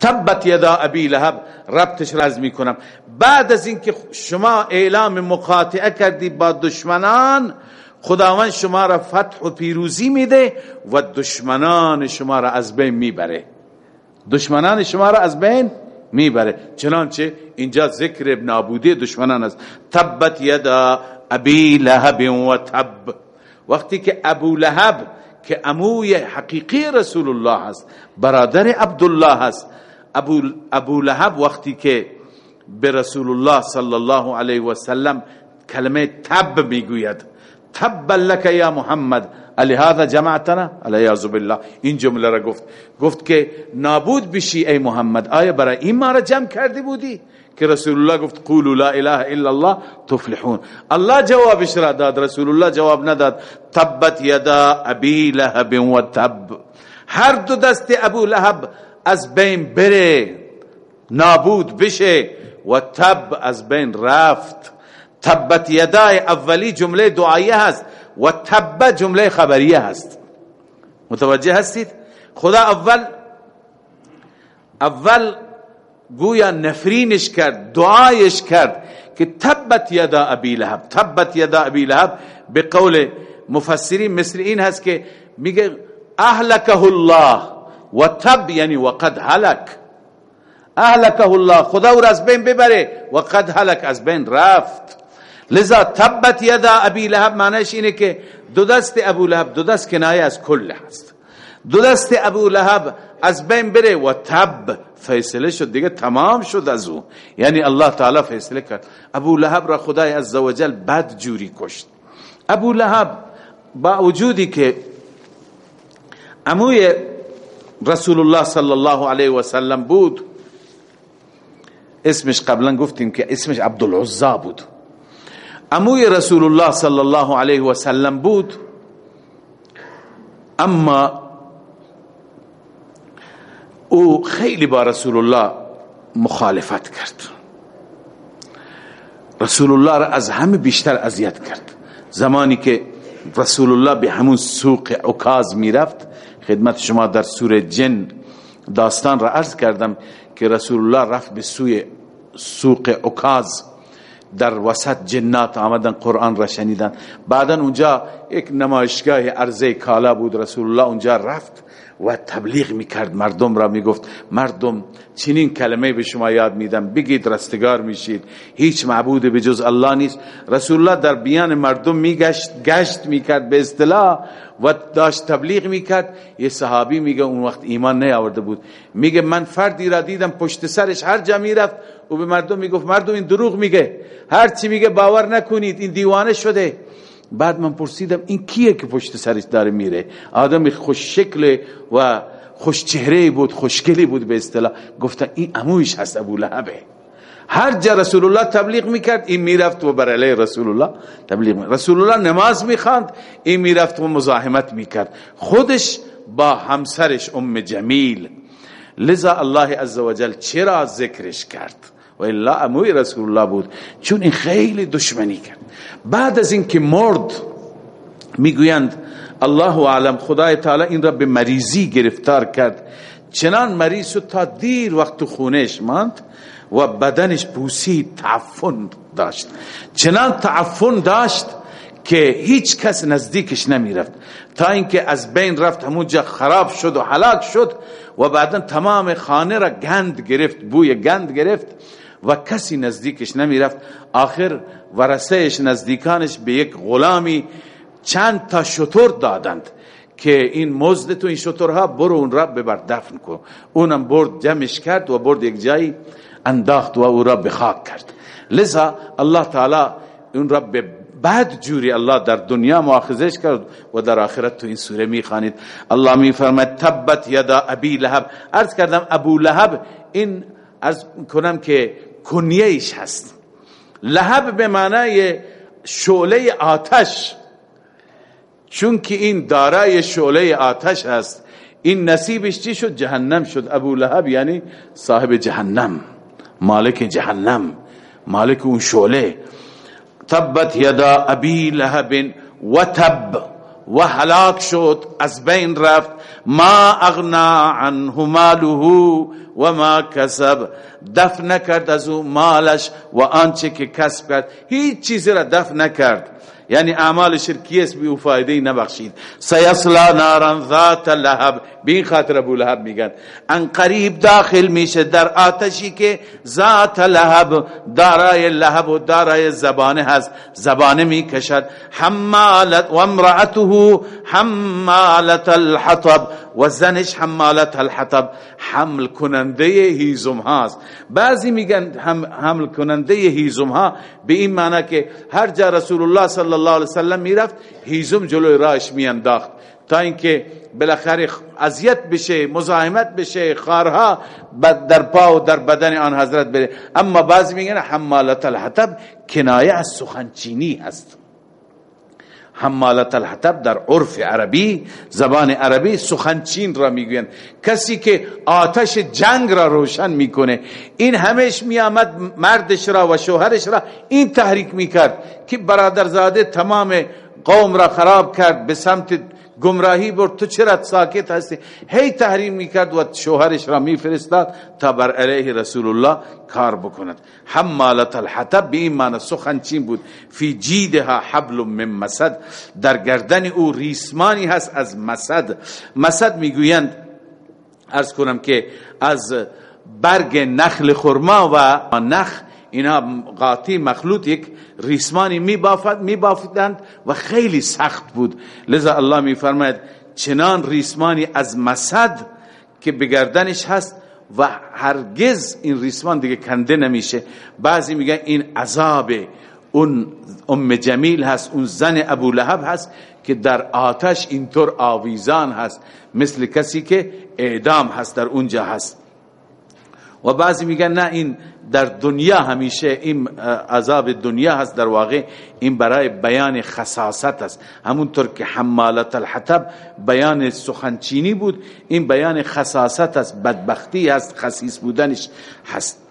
تبت یدا ابی لهب ربطش رز می‌کنم. بعد از اینکه شما اعلام مقاطعه کردی با دشمنان خداوند شما را فتح و پیروزی میده و دشمنان شما را از بین می‌بره. دشمنان شما را از بین می‌بره. چنانچه اینجا ذکر نابودی دشمنان است. تبت یدا ابی لهب و تب. وقتی که ابو لهب که اموی حقیقی رسول الله هست برادر عبدالله هست ابو, لهب وقتی که به رسول الله صلی الله علیه و سلم کلمه تب می‌گوید. تب لك یا محمد. هذا جمعتنا؟ علیاذ بالله. این جمله را گفت. گفت که نابود بشی ای محمد. آیا برای این ما را جمع کرده بودی؟ که رسول الله گفت قولوا لا اله الا الله تفلحون. الله جوابش را داد. رسول الله جواب نداد. تبت یدا ابی لهب و تب. هر دو دست ابو لهب از بین بره نابود بشه و تب از بین رفت. تبت یدای اولی جمله دعایه هست و تب جمله خبریه هست. متوجه هستید؟ خدا اول اول گویا نفرینش کرد دعایش کرد که تبت یدا ابی لهب تبت یدا ابی لهب به قول مفسرین مثل این هست که میگه اهلکه الله. و تب یعنی وقد هلک. اهلکه الله خدا او از بین ببره و قد هلک از بین رفت. لذا تبت یدا ابی لهب معنیش اینه که دو دست ابو لهب دو دست کنایه از کل هست. دو دست ابو لهب از بین بره و تب. فیصله شد دیگه تمام شد از او. یعنی الله تعالی فیصله کرد. ابو لهب را خدای عزوجل بد جوری کشت. ابو لهب با وجودی که اموی رسول الله صلی الله علیه و سلم بود. اسمش قبلا گفتیم که اسمش عبدالعزا بود. اموی رسول الله صلی الله علیه و سلم بود. اما او خیلی با رسول الله مخالفت کرد. رسول الله را از همه بیشتر اذیت کرد. زمانی که رسول الله به همون سوق عکاز می‌رفت خدمت شما در سوره جن داستان را عرض کردم که رسول الله رفت به سوی سوق عکاز در وسط جنات آمدن قرآن را شنیدن. بعدا اونجا یک نمایشگاه عرضه کالا بود رسول الله اونجا رفت. و تبلیغ می‌کرد. مردم را می‌گفت مردم چنین کلمه به شما یاد میدم. بگید رستگار میشید. هیچ معبود به جز الله نیست. رسول الله در بیان مردم میگشت گشت می‌کرد به اصطلاح و داشت تبلیغ می‌کرد. یه صحابی میگه اون وقت ایمان نیاورده بود. میگه من فردی را دیدم پشت سرش هر جا می‌رفت. و به مردم می‌گفت مردم این دروغ میگه. هر چی میگه باور نکنید این دیوانه شده. بعد من پرسیدم این کیه که پشت سرش داره میره؟ آدم خوش شکل و خوش چهره بود خوشگلی بود به اصطلاح. گفتن این امویش هست ابو لهبه. هر جا رسول الله تبلیغ می‌کرد این می‌رفت و بر علیه رسول الله تبلیغ می‌کرد. رسول الله نماز می‌خواند این می‌رفت و مزاحمت می‌کرد. خودش با همسرش ام جمیل. لذا الله عزوجل چرا ذکرش کرد؟ و الا اموی رسول الله بود. چون این خیلی دشمنی کرد. بعد از اینکه مرد می‌گویند الله اعلم خدای تعالی این را به مریضی گرفتار کرد. چنان مریض تا دیر وقت خونش ماند و بدنش بوسی تعفن داشت. چنان تعفن داشت که هیچ کس نزدیکش نمی رفت تا اینکه از بین رفت همونجا خراب شد و حلاک شد و بعدا تمام خانه را گند گرفت بوی گند گرفت. و کسی نزدیکش نمی رفت آخر ورسهش نزدیکانش به یک غلامی چند تا شطور دادند که این مزد تو این شطورها برو اون را ببر دفن کن. اونم برد جمعش کرد و برد یک جایی انداخت و او را به خاک کرد. لذا الله تعالی اون را بعد جوری الله در دنیا مؤاخذش کرد و در آخرت تو این سوره می خانید الله می فرماید تبت یدا ابی لهب. عرض کردم ابو لهب این عرض کنم که کنیهش هست. لهب به معنای شعله آتش. چون که این دارای شعله آتش هست این نصیبش چی شد؟ جهنم شد. ابو لهب یعنی صاحب جهنم مالک جهنم مالک اون شعله. تبت یدا ابی لهب و تب و هلاک شد از بین رفت. ما اغنا عنه ماله و ما کسب. دفن نکرد از او مالش و آنچه که کسب کرد. هیچ چیزی را دفن نکرد. یعنی اعمال شرکی است بی او فایده نبخشید. سیصلا نارا ذات لهب بین خاطر ابو لهب میگن. ان قریب داخل میشه در آتشی که ذات لهب دارای لهب و دارای زبانه هست. زبانه می‌کشد. حمالت و امرأته حمالت الحطب. و زنش حمالت الحطب. حمل کننده هیزم هاست. بعضی میگن حمل کننده هیزم ها به این معنی که هر جا رسول الله صلی الله علیه وسلم می‌رفت هیزم جلوی راهش میانداخت. تا اینکه بالاخره اذیت بشه مزاحمت بشه خارها در پا و در بدن آن حضرت بره. اما بعضی میگن حمالت الحطب کنایه از سخنچینی هست. حمالت الحطب در عرف عربی زبان عربی سخنچین را می‌گوین کسی که آتش جنگ را روشن می‌کنه این همش میآمد مردش را و شوهرش را این تحریک می‌کرد که برادرزاده تمام قوم را خراب کرد به سمت گمراهی برد تو چرا ساکت هستی؟ هی تحریم می‌کرد و شوهرش را میفرستاد تا بر علیه رسول الله کار بکند. حمالت الحطب به این معنی سخنچین بود. فی جیدها حبل من مسد. در گردن او ریسمانی هست از مسد. مسد می‌گویند ارز کنم که از برگ نخل خرما و نخ اینا قاطی مخلوط یک ریسمانی میبافتند و خیلی سخت بود. لذا الله میفرماید چنان ریسمانی از مسد که بگردنش هست و هرگز این ریسمان دیگه کنده نمیشه. بعضی میگن این عذاب اون ام جمیل هست اون زن ابو لهب هست که در آتش اینطور آویزان هست. مثل کسی که اعدام هست در اونجا هست. و بعضی میگن نه این در دنیا همیشه این عذاب دنیا هست. در واقع این برای بیان خصاصت است. همونطور که حمالت الحطب بیان سخنچینی بود این بیان خصاصت است. بدبختی هست خصیص بودنش هست.